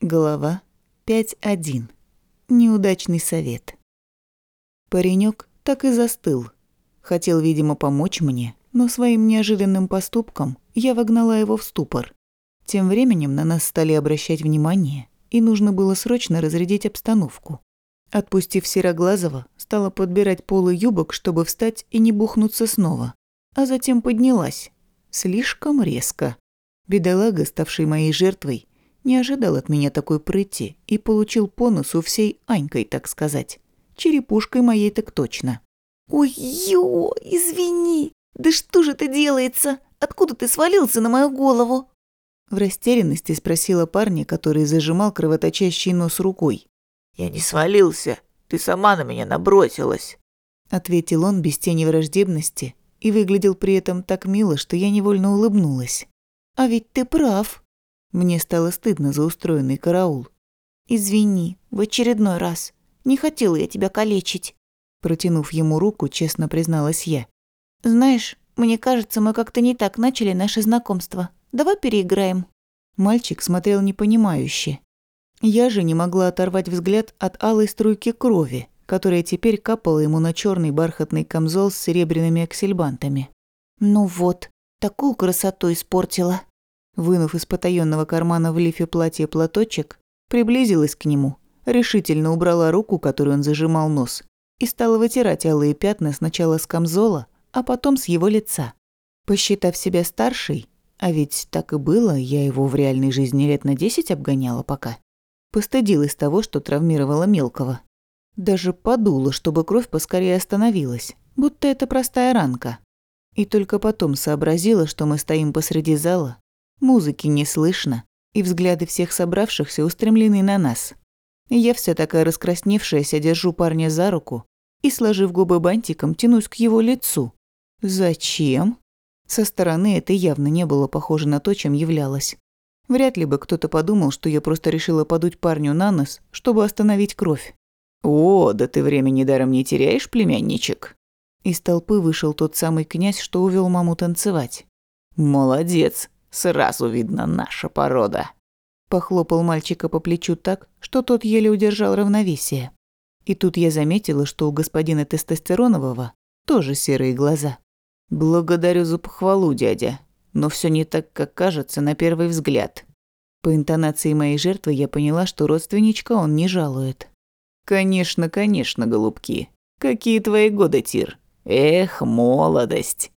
Глава 5.1. Неудачный совет. Паренек так и застыл. Хотел, видимо, помочь мне, но своим неожиданным поступком я вогнала его в ступор. Тем временем на нас стали обращать внимание, и нужно было срочно разрядить обстановку. Отпустив Сероглазого, стала подбирать полы юбок, чтобы встать и не бухнуться снова, а затем поднялась. Слишком резко. Бедолага, ставший моей жертвой, не ожидал от меня такой прыти и получил по носу всей Анькой, так сказать. Черепушкой моей так точно. «Ой-ё, извини! Да что же это делается? Откуда ты свалился на мою голову?» В растерянности спросила парня, который зажимал кровоточащий нос рукой. «Я не свалился, ты сама на меня набросилась», ответил он без тени враждебности и выглядел при этом так мило, что я невольно улыбнулась. «А ведь ты прав», мне стало стыдно за устроенный караул. «Извини, в очередной раз. Не хотела я тебя калечить». Протянув ему руку, честно призналась я. «Знаешь, мне кажется, мы как-то не так начали наше знакомство. Давай переиграем». Мальчик смотрел непонимающе. Я же не могла оторвать взгляд от алой струйки крови, которая теперь капала ему на черный бархатный камзол с серебряными аксельбантами. «Ну вот, такую красоту испортила». Вынув из потаённого кармана в лифе платья платочек, приблизилась к нему, решительно убрала руку, которую он зажимал нос, и стала вытирать алые пятна сначала с камзола, а потом с его лица. Посчитав себя старшей, а ведь так и было, я его в реальной жизни лет на десять обгоняла пока, постыдилась того, что травмировала мелкого. Даже подула, чтобы кровь поскорее остановилась, будто это простая ранка. И только потом сообразила, что мы стоим посреди зала, Музыки не слышно, и взгляды всех собравшихся устремлены на нас. Я вся такая раскрасневшаяся держу парня за руку и, сложив губы бантиком, тянусь к его лицу. Зачем? Со стороны это явно не было похоже на то, чем являлось. Вряд ли бы кто-то подумал, что я просто решила подуть парню на нос, чтобы остановить кровь. «О, да ты времени даром не теряешь, племянничек?» Из толпы вышел тот самый князь, что увел маму танцевать. «Молодец, Сразу видно наша порода. Похлопал мальчика по плечу так, что тот еле удержал равновесие. И тут я заметила, что у господина тестостеронового тоже серые глаза. Благодарю за похвалу, дядя, но все не так, как кажется на первый взгляд. По интонации моей жертвы я поняла, что родственничка он не жалует. Конечно, конечно, голубки. Какие твои годы, Тир? Эх, молодость.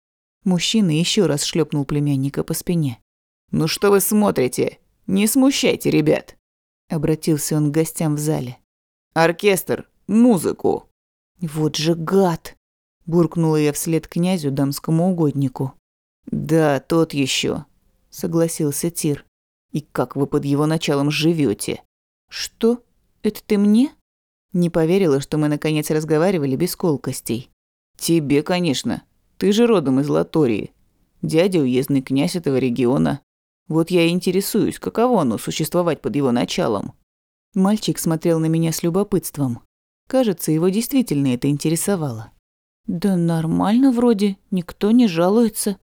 Мужчина еще раз шлепнул племянника по спине. «Ну что вы смотрите? Не смущайте ребят!» Обратился он к гостям в зале. «Оркестр! Музыку!» «Вот же гад!» Буркнула я вслед князю дамскому угоднику. «Да, тот еще, согласился Тир. «И как вы под его началом живете? «Что? Это ты мне?» Не поверила, что мы наконец разговаривали без колкостей. «Тебе, конечно. Ты же родом из Латории. Дядя уездный князь этого региона. Вот я и интересуюсь, каково оно существовать под его началом. Мальчик смотрел на меня с любопытством. Кажется, его действительно это интересовало. Да нормально вроде, никто не жалуется.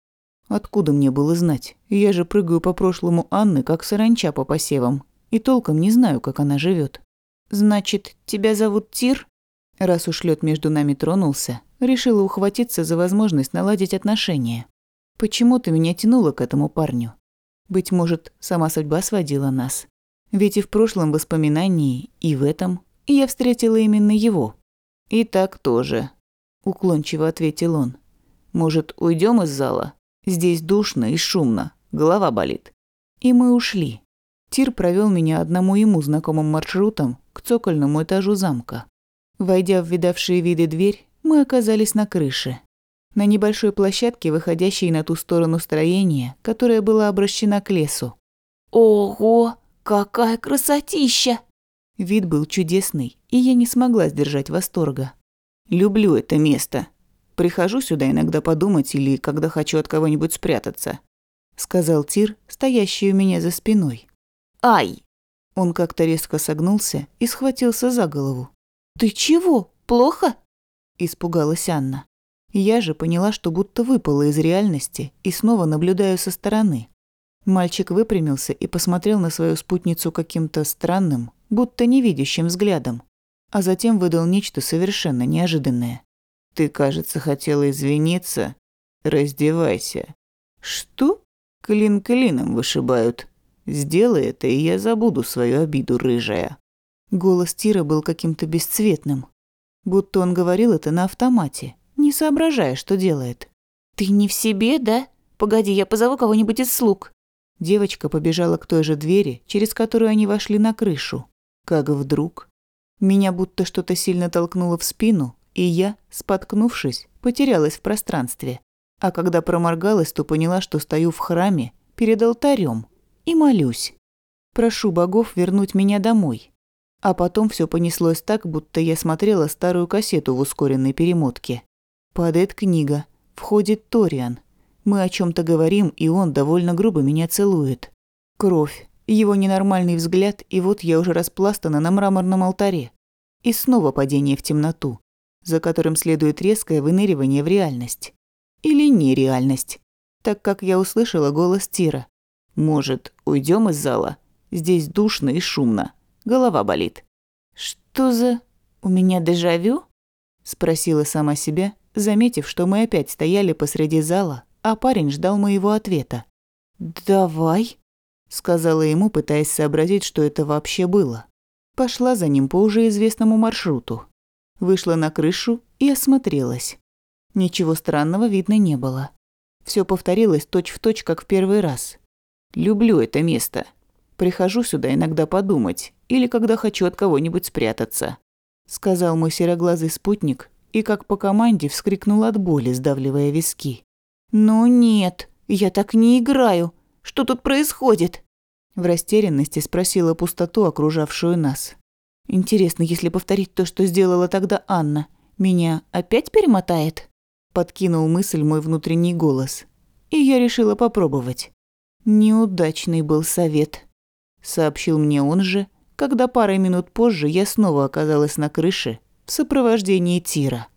Откуда мне было знать? Я же прыгаю по прошлому Анны, как саранча по посевам, и толком не знаю, как она живет. Значит, тебя зовут Тир? Раз уж лед между нами тронулся, решила ухватиться за возможность наладить отношения. Почему-то меня тянуло к этому парню. Быть может, сама судьба сводила нас. Ведь и в прошлом воспоминании, и в этом я встретила именно его. И так тоже, уклончиво ответил он. Может, уйдем из зала? Здесь душно и шумно, голова болит. И мы ушли. Тир провел меня одному ему знакомым маршрутом к цокольному этажу замка. Войдя в видавшие виды дверь, мы оказались на крыше на небольшой площадке, выходящей на ту сторону строения, которая была обращена к лесу. «Ого, какая красотища!» Вид был чудесный, и я не смогла сдержать восторга. «Люблю это место. Прихожу сюда иногда подумать или когда хочу от кого-нибудь спрятаться», сказал Тир, стоящий у меня за спиной. «Ай!» Он как-то резко согнулся и схватился за голову. «Ты чего? Плохо?» Испугалась Анна. Я же поняла, что будто выпала из реальности и снова наблюдаю со стороны. Мальчик выпрямился и посмотрел на свою спутницу каким-то странным, будто невидящим взглядом, а затем выдал нечто совершенно неожиданное. «Ты, кажется, хотела извиниться. Раздевайся». «Что?» «Клин клином вышибают. Сделай это, и я забуду свою обиду, рыжая». Голос Тира был каким-то бесцветным, будто он говорил это на автомате, не соображая, что делает. «Ты не в себе, да? Погоди, я позову кого-нибудь из слуг». Девочка побежала к той же двери, через которую они вошли на крышу. Как вдруг... Меня будто что-то сильно толкнуло в спину, и я, споткнувшись, потерялась в пространстве. А когда проморгалась, то поняла, что стою в храме перед алтарем и молюсь. Прошу богов вернуть меня домой. А потом все понеслось так, будто я смотрела старую кассету в ускоренной перемотке. Падает книга. Входит Ториан. Мы о чем то говорим, и он довольно грубо меня целует. Кровь, его ненормальный взгляд, и вот я уже распластана на мраморном алтаре. И снова падение в темноту, за которым следует резкое выныривание в реальность. Или нереальность, так как я услышала голос Тира. «Может, уйдем из зала? Здесь душно и шумно. Голова болит». «Что за... у меня дежавю?» Спросила сама себя, заметив, что мы опять стояли посреди зала, а парень ждал моего ответа. «Давай», — сказала ему, пытаясь сообразить, что это вообще было. Пошла за ним по уже известному маршруту. Вышла на крышу и осмотрелась. Ничего странного видно не было. Все повторилось точь-в-точь, точь, как в первый раз. Люблю это место. Прихожу сюда иногда подумать, или когда хочу от кого-нибудь спрятаться», — сказал мой сероглазый спутник, и как по команде вскрикнул от боли, сдавливая виски. «Ну нет, я так не играю. Что тут происходит?» В растерянности спросила пустоту, окружавшую нас. «Интересно, если повторить то, что сделала тогда Анна, меня опять перемотает?» Подкинул мысль мой внутренний голос. И я решила попробовать. «Неудачный был совет», — сообщил мне он же, когда парой минут позже я снова оказалась на крыше в сопровождении Тира.